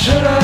Should I?